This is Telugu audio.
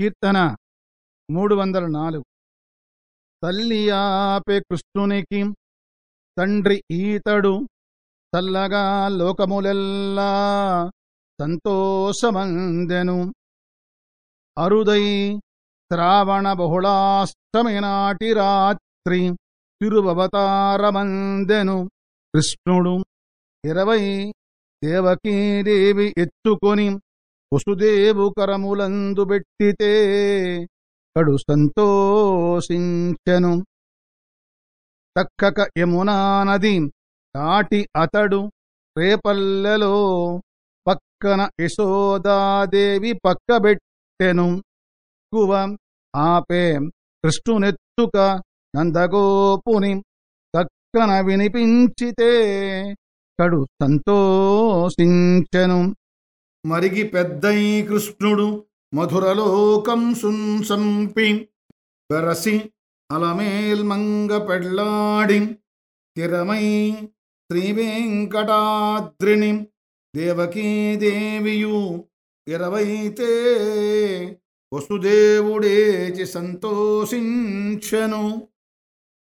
కీర్తన మూడు వందల నాలుగు తల్లి ఆపే కృష్ణునికి తండ్రి ఈతడు చల్లగా లోకములెల్లా సంతోషమందెను. అరుదై శ్రావణ బహుళాష్టమి నాటి రాత్రి తిరువవతారమందెను. కృష్ణుడు ఇరవై దేవకీదేవి ఎత్తుకొని వసుదేవు కరములందు పెట్టితే కడు సంతోషించెను. తక్కక యమునా నది దాటి అతడు రేపల్లెలో పక్కన యశోదాదేవి పక్కబెట్టెను. కువ ఆపే కృష్ణునెత్తుక నందగోపుని తక్కన వినిపించితే కడు సంతోషించెను. మరిగి పెద్దై కృష్ణుడు మధురలోకం సుంసంపి వెరసి అలమేల్మంగ పెళ్ళాడి తిరమై శ్రీవేంకటాద్రిని దేవకీదేవియు ఇరవైతే వసుదేవుడేచి సంతోషించను.